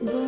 Bye.